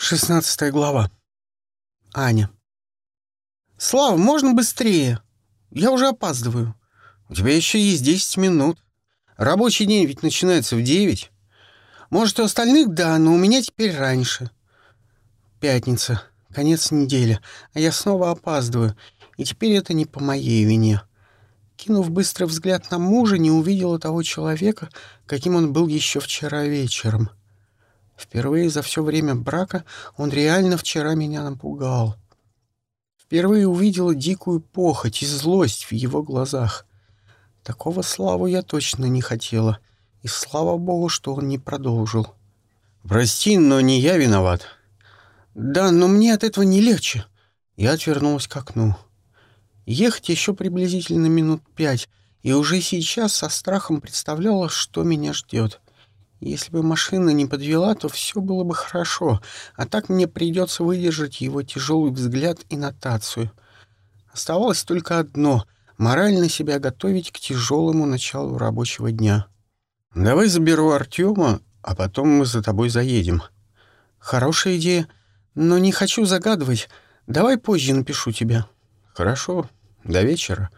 Шестнадцатая глава. Аня. «Слава, можно быстрее? Я уже опаздываю. У тебя еще есть десять минут. Рабочий день ведь начинается в девять. Может, у остальных да, но у меня теперь раньше. Пятница, конец недели, а я снова опаздываю, и теперь это не по моей вине». Кинув быстрый взгляд на мужа, не увидела того человека, каким он был еще вчера вечером — Впервые за все время брака он реально вчера меня напугал. Впервые увидела дикую похоть и злость в его глазах. Такого славу я точно не хотела, и слава богу, что он не продолжил. «Прости, но не я виноват». «Да, но мне от этого не легче». Я отвернулась к окну. Ехать еще приблизительно минут пять, и уже сейчас со страхом представляла, что меня ждет. Если бы машина не подвела, то все было бы хорошо, а так мне придется выдержать его тяжелый взгляд и нотацию. Оставалось только одно — морально себя готовить к тяжелому началу рабочего дня. «Давай заберу Артема, а потом мы за тобой заедем». «Хорошая идея, но не хочу загадывать. Давай позже напишу тебе». «Хорошо, до вечера».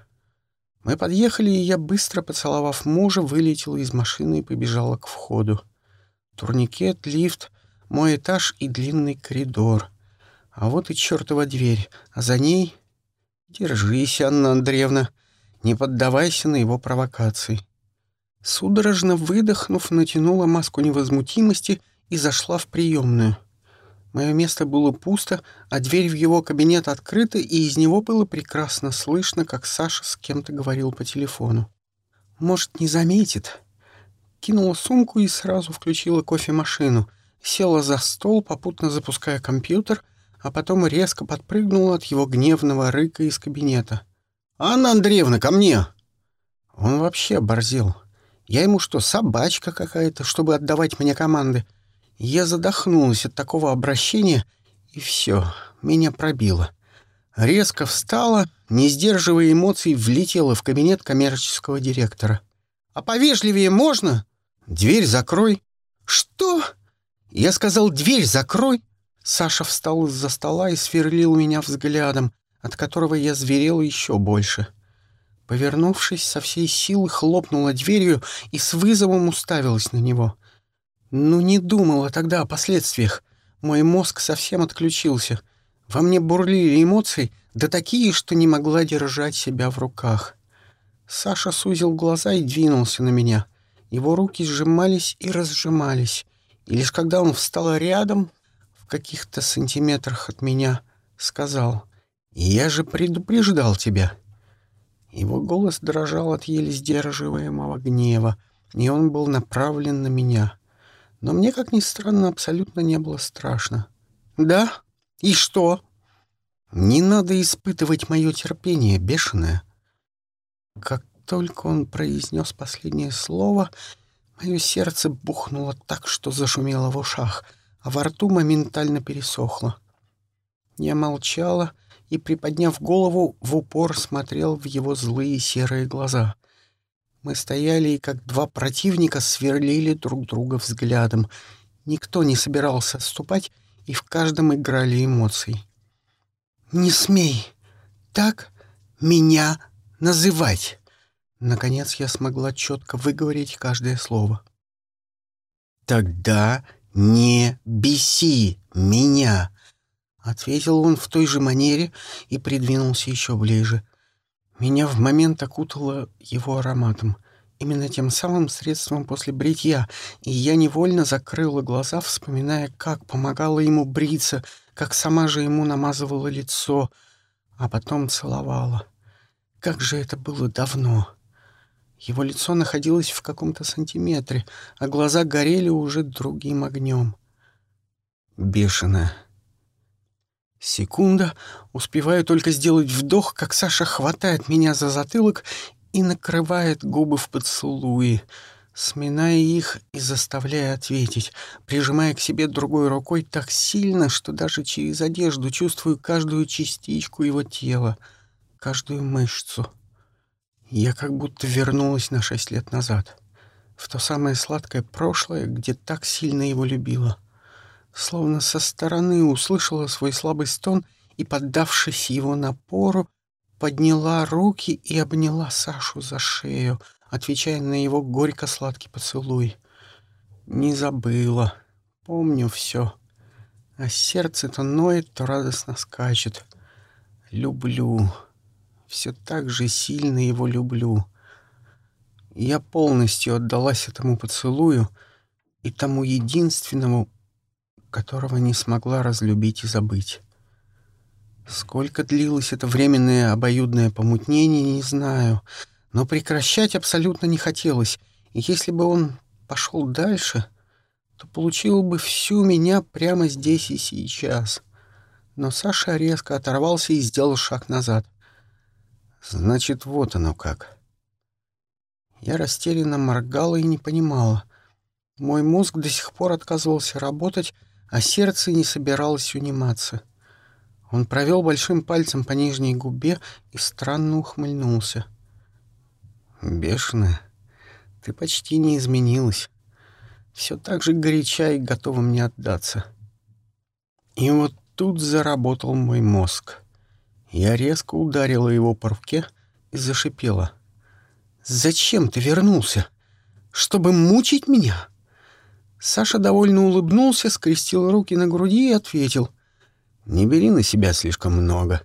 Мы подъехали, и я, быстро поцеловав мужа, вылетела из машины и побежала к входу. Турникет, лифт, мой этаж и длинный коридор. А вот и чертова дверь, а за ней... Держись, Анна Андреевна, не поддавайся на его провокации. Судорожно выдохнув, натянула маску невозмутимости и зашла в приемную. Мое место было пусто, а дверь в его кабинет открыта, и из него было прекрасно слышно, как Саша с кем-то говорил по телефону. «Может, не заметит?» Кинула сумку и сразу включила кофемашину. Села за стол, попутно запуская компьютер, а потом резко подпрыгнула от его гневного рыка из кабинета. «Анна Андреевна, ко мне!» Он вообще оборзел. Я ему что, собачка какая-то, чтобы отдавать мне команды? Я задохнулась от такого обращения, и все, меня пробило. Резко встала, не сдерживая эмоций, влетела в кабинет коммерческого директора. «А повежливее можно?» «Дверь закрой». «Что?» Я сказал, «Дверь закрой». Саша встал из-за стола и сверлил меня взглядом, от которого я зверел еще больше. Повернувшись, со всей силы хлопнула дверью и с вызовом уставилась на него. Ну, не думала тогда о последствиях. Мой мозг совсем отключился. Во мне бурлили эмоции, да такие, что не могла держать себя в руках. Саша сузил глаза и двинулся на меня. Его руки сжимались и разжимались. И лишь когда он встал рядом, в каких-то сантиметрах от меня, сказал, «Я же предупреждал тебя». Его голос дрожал от еле сдерживаемого гнева, и он был направлен на меня — но мне, как ни странно, абсолютно не было страшно. «Да? И что?» «Не надо испытывать мое терпение, бешеное». Как только он произнес последнее слово, мое сердце бухнуло так, что зашумело в ушах, а во рту моментально пересохло. Я молчала и, приподняв голову, в упор смотрел в его злые серые глаза. Мы стояли и, как два противника, сверлили друг друга взглядом. Никто не собирался отступать, и в каждом играли эмоции. «Не смей так меня называть!» Наконец я смогла четко выговорить каждое слово. «Тогда не беси меня!» — ответил он в той же манере и придвинулся еще ближе. Меня в момент окутало его ароматом, именно тем самым средством после бритья, и я невольно закрыла глаза, вспоминая, как помогала ему бриться, как сама же ему намазывала лицо, а потом целовала. Как же это было давно! Его лицо находилось в каком-то сантиметре, а глаза горели уже другим огнем. Бешеная. Секунда, успеваю только сделать вдох, как Саша хватает меня за затылок и накрывает губы в поцелуи, сминая их и заставляя ответить, прижимая к себе другой рукой так сильно, что даже через одежду чувствую каждую частичку его тела, каждую мышцу. Я как будто вернулась на шесть лет назад, в то самое сладкое прошлое, где так сильно его любила. Словно со стороны услышала свой слабый стон и, поддавшись его напору, подняла руки и обняла Сашу за шею, отвечая на его горько-сладкий поцелуй. Не забыла. Помню все. А сердце то ноет, то радостно скачет. Люблю. Все так же сильно его люблю. Я полностью отдалась этому поцелую и тому единственному, которого не смогла разлюбить и забыть. Сколько длилось это временное обоюдное помутнение, не знаю, но прекращать абсолютно не хотелось, и если бы он пошел дальше, то получил бы всю меня прямо здесь и сейчас. Но Саша резко оторвался и сделал шаг назад. Значит, вот оно как. Я растерянно моргала и не понимала. Мой мозг до сих пор отказывался работать, а сердце не собиралось униматься. Он провел большим пальцем по нижней губе и странно ухмыльнулся. «Бешеная, ты почти не изменилась. Все так же горяча и готова мне отдаться. И вот тут заработал мой мозг. Я резко ударила его по руке и зашипела. «Зачем ты вернулся? Чтобы мучить меня?» Саша довольно улыбнулся, скрестил руки на груди и ответил. «Не бери на себя слишком много».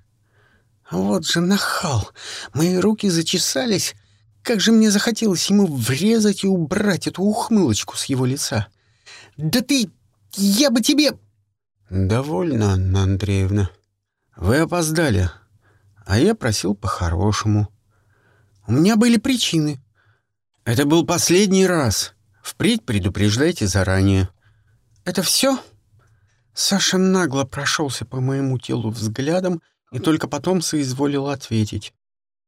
«Вот же нахал! Мои руки зачесались, как же мне захотелось ему врезать и убрать эту ухмылочку с его лица. «Да ты... я бы тебе...» «Довольно, Анна Андреевна. Вы опоздали, а я просил по-хорошему. У меня были причины. Это был последний раз. Впредь предупреждайте заранее. Это все?» Саша нагло прошелся по моему телу взглядом и только потом соизволил ответить.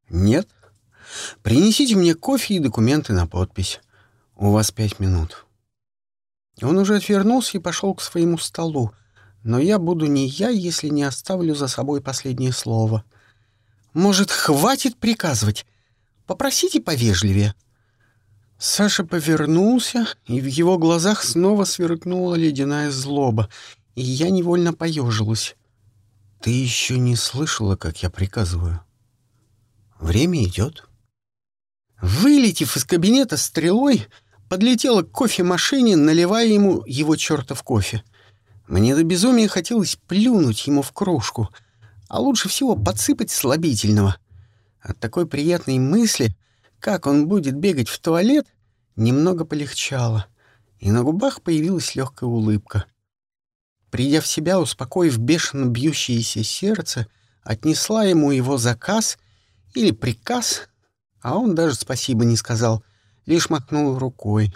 «Нет, Принесите мне кофе и документы на подпись. У вас пять минут». Он уже отвернулся и пошел к своему столу, но я буду не я, если не оставлю за собой последнее слово. «Может, хватит приказывать? Попросите повежливее». Саша повернулся, и в его глазах снова сверкнула ледяная злоба, и я невольно поежилась. «Ты еще не слышала, как я приказываю? Время идет». Вылетев из кабинета стрелой, подлетела к кофемашине, наливая ему его чертов кофе. Мне до безумия хотелось плюнуть ему в кружку, а лучше всего подсыпать слабительного. От такой приятной мысли, как он будет бегать в туалет, немного полегчало, и на губах появилась легкая улыбка. Придя в себя, успокоив бешено бьющееся сердце, отнесла ему его заказ или приказ — а он даже спасибо не сказал, лишь махнул рукой.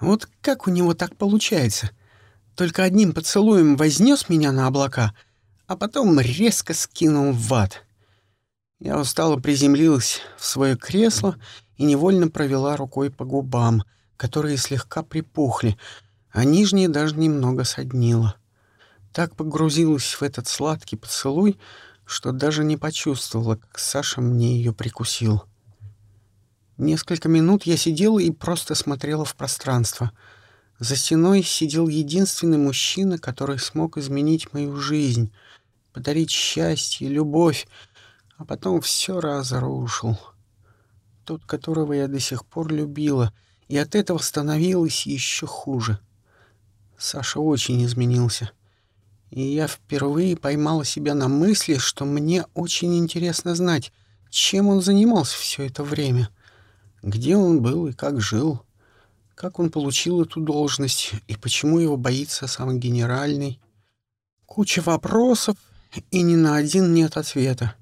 Вот как у него так получается? Только одним поцелуем вознес меня на облака, а потом резко скинул в ад. Я устало приземлилась в свое кресло и невольно провела рукой по губам, которые слегка припухли, а нижние даже немного соднило. Так погрузилась в этот сладкий поцелуй, что даже не почувствовала, как Саша мне ее прикусил. Несколько минут я сидела и просто смотрела в пространство. За стеной сидел единственный мужчина, который смог изменить мою жизнь, подарить счастье, любовь, а потом все разрушил. Тот, которого я до сих пор любила, и от этого становилось еще хуже. Саша очень изменился. И я впервые поймала себя на мысли, что мне очень интересно знать, чем он занимался все это время — где он был и как жил? Как он получил эту должность и почему его боится сам генеральный? Куча вопросов, и ни на один нет ответа.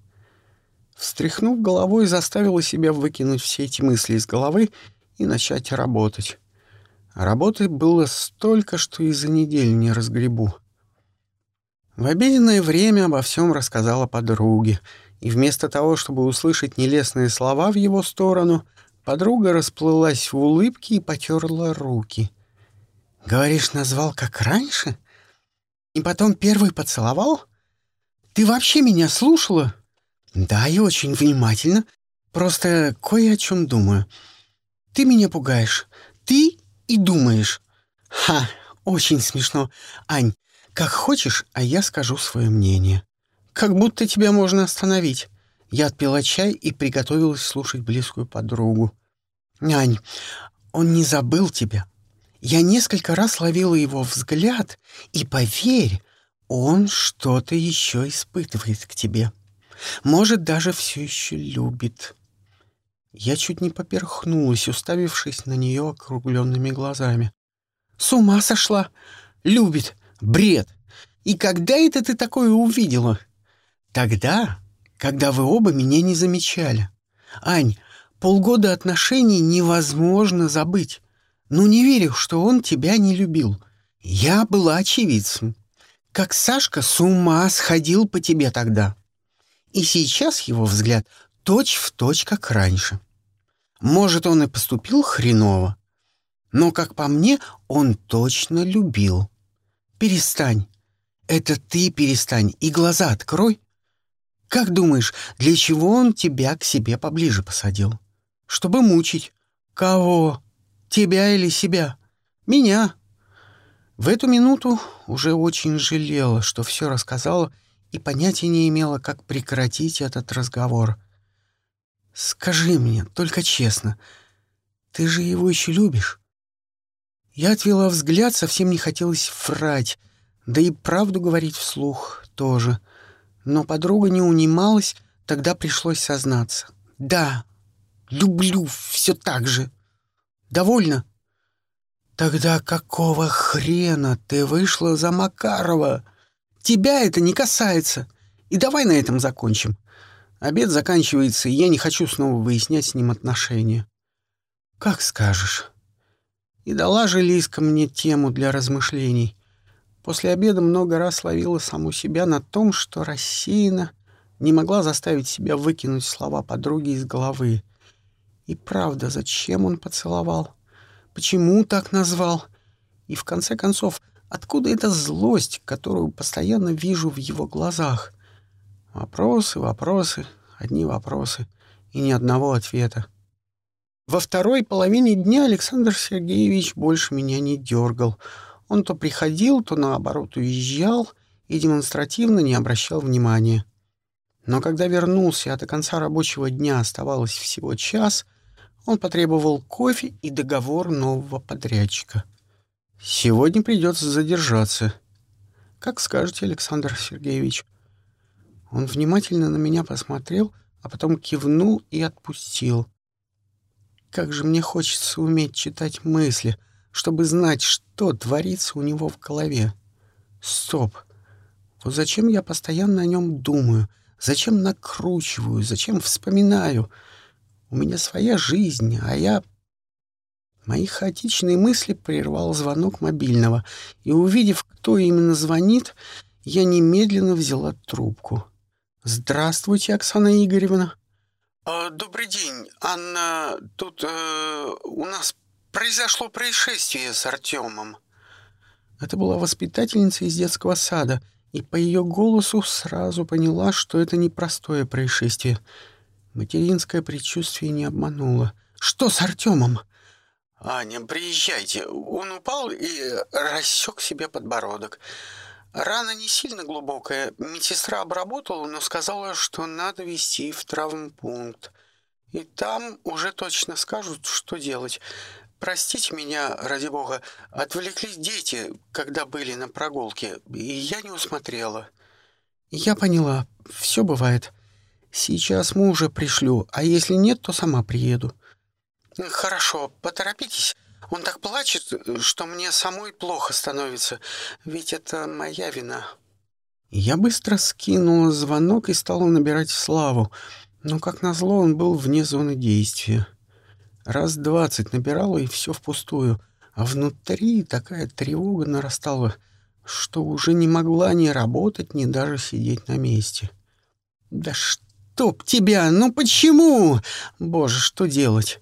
Встряхнув головой, заставила себя выкинуть все эти мысли из головы и начать работать. работы было столько, что и за неделю не разгребу. В обеденное время обо всем рассказала подруге, и вместо того, чтобы услышать нелестные слова в его сторону — Подруга расплылась в улыбке и потерла руки. «Говоришь, назвал как раньше? И потом первый поцеловал? Ты вообще меня слушала?» «Да, и очень внимательно. Просто кое о чем думаю. Ты меня пугаешь. Ты и думаешь. Ха, Очень смешно. Ань, как хочешь, а я скажу свое мнение. Как будто тебя можно остановить. Я отпила чай и приготовилась слушать близкую подругу. Ань, он не забыл тебя. Я несколько раз ловила его взгляд, и, поверь, он что-то еще испытывает к тебе. Может, даже все еще любит. Я чуть не поперхнулась, уставившись на нее округленными глазами. «С ума сошла! Любит! Бред! И когда это ты такое увидела?» «Тогда, когда вы оба меня не замечали. Ань, полгода отношений невозможно забыть. Ну, не верю, что он тебя не любил. Я была очевидцем. Как Сашка с ума сходил по тебе тогда. И сейчас его взгляд точь в точь, как раньше. Может, он и поступил хреново, но, как по мне, он точно любил. Перестань. Это ты перестань и глаза открой. Как думаешь, для чего он тебя к себе поближе посадил? Чтобы мучить. Кого? Тебя или себя? Меня. В эту минуту уже очень жалела, что все рассказала и понятия не имела, как прекратить этот разговор. «Скажи мне, только честно, ты же его еще любишь?» Я отвела взгляд, совсем не хотелось врать, да и правду говорить вслух тоже. Но подруга не унималась, тогда пришлось сознаться. «Да, люблю все так же. Довольно?» «Тогда какого хрена ты вышла за Макарова?» Тебя это не касается. И давай на этом закончим. Обед заканчивается, и я не хочу снова выяснять с ним отношения. Как скажешь. И дала же Лиска мне тему для размышлений. После обеда много раз ловила саму себя на том, что рассеяна, не могла заставить себя выкинуть слова подруги из головы. И правда, зачем он поцеловал? Почему так назвал? И в конце концов, Откуда эта злость, которую постоянно вижу в его глазах? Вопросы, вопросы, одни вопросы и ни одного ответа. Во второй половине дня Александр Сергеевич больше меня не дергал. Он то приходил, то наоборот уезжал и демонстративно не обращал внимания. Но когда вернулся, а до конца рабочего дня оставалось всего час, он потребовал кофе и договор нового подрядчика — Сегодня придется задержаться. Как скажете, Александр Сергеевич. Он внимательно на меня посмотрел, а потом кивнул и отпустил. Как же мне хочется уметь читать мысли, чтобы знать, что творится у него в голове. Стоп. Вот зачем я постоянно о нем думаю? Зачем накручиваю? Зачем вспоминаю? У меня своя жизнь, а я Мои хаотичные мысли прервал звонок мобильного, и, увидев, кто именно звонит, я немедленно взяла трубку. «Здравствуйте, Оксана Игоревна». «А, «Добрый день, Анна. Тут э, у нас произошло происшествие с Артемом». Это была воспитательница из детского сада, и по ее голосу сразу поняла, что это непростое происшествие. Материнское предчувствие не обмануло. «Что с Артемом?» «Аня, приезжайте». Он упал и рассек себе подбородок. Рана не сильно глубокая. Медсестра обработала, но сказала, что надо везти в травмпункт. И там уже точно скажут, что делать. Простите меня, ради бога, отвлеклись дети, когда были на прогулке, и я не усмотрела. Я поняла. Все бывает. Сейчас мужа пришлю, а если нет, то сама приеду. «Хорошо, поторопитесь. Он так плачет, что мне самой плохо становится. Ведь это моя вина». Я быстро скинула звонок и стала набирать Славу, но, как назло, он был вне зоны действия. Раз двадцать набирала, и все впустую, а внутри такая тревога нарастала, что уже не могла ни работать, ни даже сидеть на месте. «Да чтоб тебя! Ну почему? Боже, что делать?»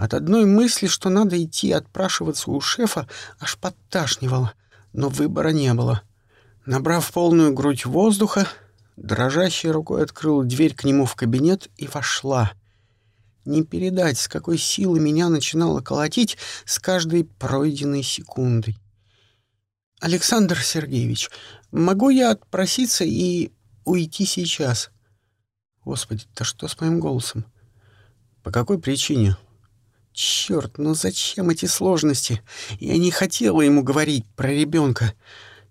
От одной мысли, что надо идти отпрашиваться у шефа, аж подташнивало, но выбора не было. Набрав полную грудь воздуха, дрожащей рукой открыла дверь к нему в кабинет и вошла. Не передать, с какой силы меня начинало колотить с каждой пройденной секундой. Александр Сергеевич, могу я отпроситься и уйти сейчас?» «Господи, да что с моим голосом?» «По какой причине?» «Черт, ну зачем эти сложности? Я не хотела ему говорить про ребенка.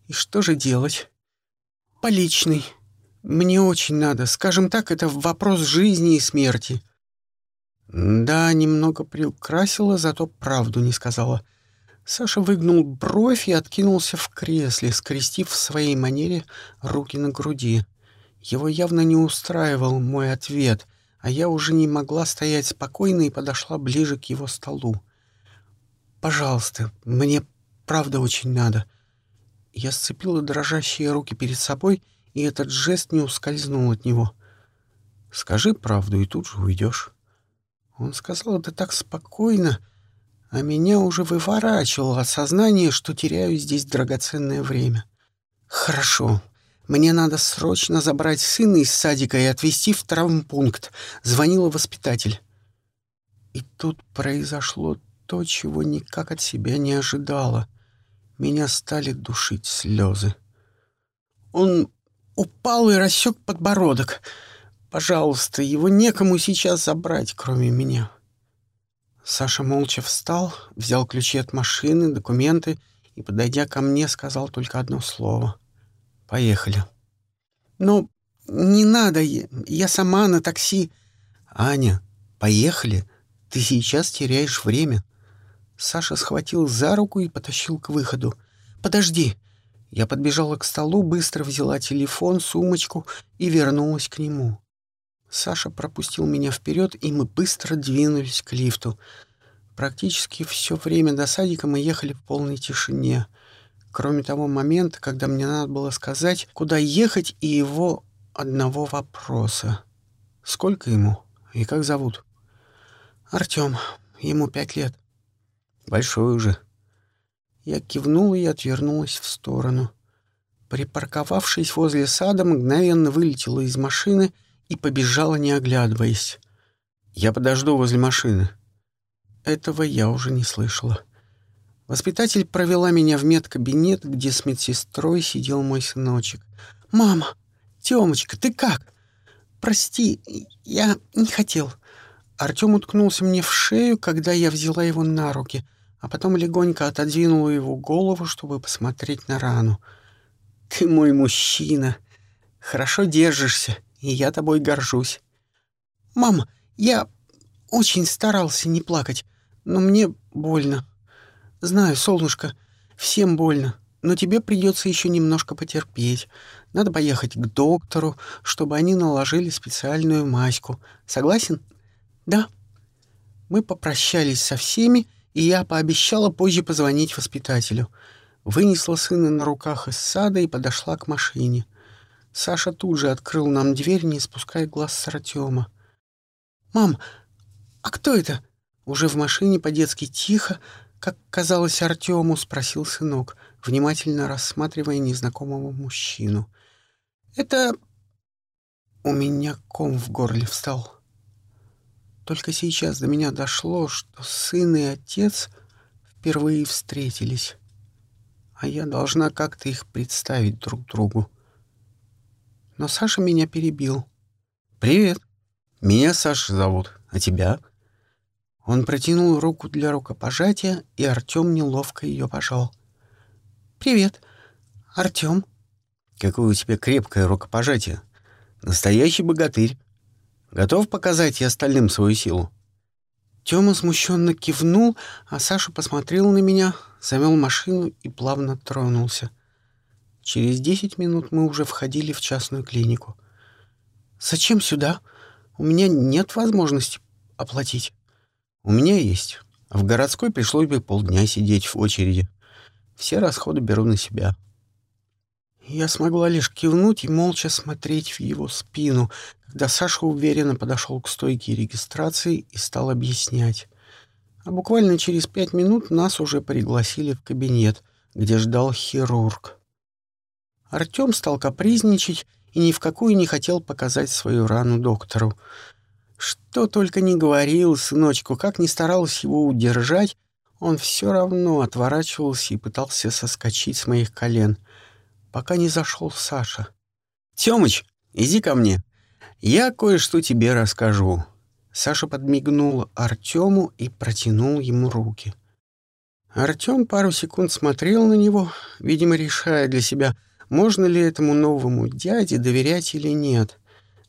И что же делать?» «Поличный. Мне очень надо. Скажем так, это вопрос жизни и смерти». Да, немного приукрасила, зато правду не сказала. Саша выгнул бровь и откинулся в кресле, скрестив в своей манере руки на груди. Его явно не устраивал мой ответ, а я уже не могла стоять спокойно и подошла ближе к его столу. «Пожалуйста, мне правда очень надо». Я сцепила дрожащие руки перед собой, и этот жест не ускользнул от него. «Скажи правду, и тут же уйдешь». Он сказал это так спокойно, а меня уже выворачивало осознание, что теряю здесь драгоценное время. «Хорошо. Мне надо срочно забрать сына из садика и отвезти в травмпункт», — звонила воспитатель. И тут произошло то, чего никак от себя не ожидала. Меня стали душить слезы. Он упал и рассек подбородок — Пожалуйста, его некому сейчас забрать, кроме меня. Саша молча встал, взял ключи от машины, документы и, подойдя ко мне, сказал только одно слово. «Поехали». «Но не надо, я сама на такси». «Аня, поехали. Ты сейчас теряешь время». Саша схватил за руку и потащил к выходу. «Подожди». Я подбежала к столу, быстро взяла телефон, сумочку и вернулась к нему. Саша пропустил меня вперед, и мы быстро двинулись к лифту. Практически все время до садика мы ехали в полной тишине. Кроме того момента, когда мне надо было сказать, куда ехать, и его одного вопроса. Сколько ему и как зовут? Артём. Ему пять лет. Большой уже. Я кивнула и отвернулась в сторону. Припарковавшись возле сада, мгновенно вылетела из машины — и побежала, не оглядываясь. «Я подожду возле машины». Этого я уже не слышала. Воспитатель провела меня в медкабинет, где с медсестрой сидел мой сыночек. «Мама! Тёмочка, ты как?» «Прости, я не хотел». Артём уткнулся мне в шею, когда я взяла его на руки, а потом легонько отодвинула его голову, чтобы посмотреть на рану. «Ты мой мужчина. Хорошо держишься и я тобой горжусь. Мама, я очень старался не плакать, но мне больно. Знаю, солнышко, всем больно, но тебе придется еще немножко потерпеть. Надо поехать к доктору, чтобы они наложили специальную маську. Согласен? Да. Мы попрощались со всеми, и я пообещала позже позвонить воспитателю. Вынесла сына на руках из сада и подошла к машине. Саша тут же открыл нам дверь, не спуская глаз с Артема. «Мам, а кто это?» Уже в машине по-детски тихо, как казалось Артему, спросил сынок, внимательно рассматривая незнакомого мужчину. «Это...» У меня ком в горле встал. Только сейчас до меня дошло, что сын и отец впервые встретились, а я должна как-то их представить друг другу но Саша меня перебил. «Привет. Меня Саша зовут. А тебя?» Он протянул руку для рукопожатия, и Артём неловко ее пожал. «Привет, Артём». «Какое у тебя крепкое рукопожатие. Настоящий богатырь. Готов показать и остальным свою силу?» Тёма смущенно кивнул, а Саша посмотрел на меня, завел машину и плавно тронулся. Через десять минут мы уже входили в частную клинику. «Зачем сюда? У меня нет возможности оплатить». «У меня есть. В городской пришлось бы полдня сидеть в очереди. Все расходы беру на себя». Я смогла лишь кивнуть и молча смотреть в его спину, когда Саша уверенно подошел к стойке регистрации и стал объяснять. А буквально через пять минут нас уже пригласили в кабинет, где ждал хирург. Артём стал капризничать и ни в какую не хотел показать свою рану доктору. Что только не говорил сыночку, как не старался его удержать, Он все равно отворачивался и пытался соскочить с моих колен, пока не зашел Саша. «Тёмыч, иди ко мне. Я кое-что тебе расскажу». Саша подмигнул Артему и протянул ему руки. Артем пару секунд смотрел на него, видимо, решая для себя, можно ли этому новому дяде доверять или нет,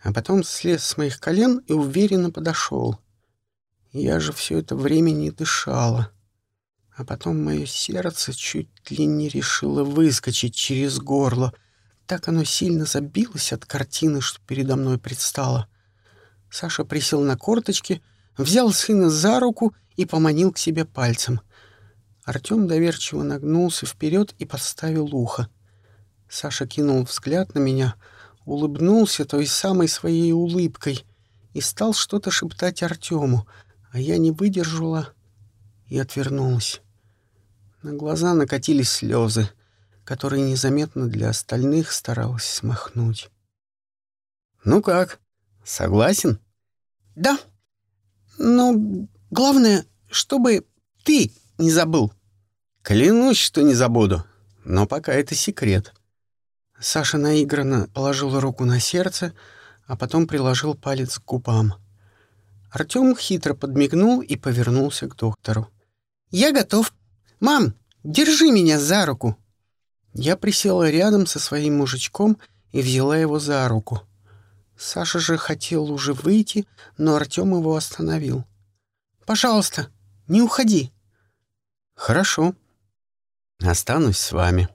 а потом слез с моих колен и уверенно подошел. Я же все это время не дышала. А потом мое сердце чуть ли не решило выскочить через горло. Так оно сильно забилось от картины, что передо мной предстало. Саша присел на корточки, взял сына за руку и поманил к себе пальцем — Артем доверчиво нагнулся вперед и подставил ухо. Саша кинул взгляд на меня, улыбнулся той самой своей улыбкой и стал что-то шептать Артему, а я не выдержала и отвернулась. На глаза накатились слезы, которые незаметно для остальных старалась смахнуть. «Ну как, согласен?» «Да. Но главное, чтобы ты не забыл». Клянусь, что не забуду. Но пока это секрет. Саша наигранно положил руку на сердце, а потом приложил палец к губам. Артем хитро подмигнул и повернулся к доктору. «Я готов. Мам, держи меня за руку!» Я присела рядом со своим мужичком и взяла его за руку. Саша же хотел уже выйти, но Артем его остановил. «Пожалуйста, не уходи». «Хорошо», Останусь с вами.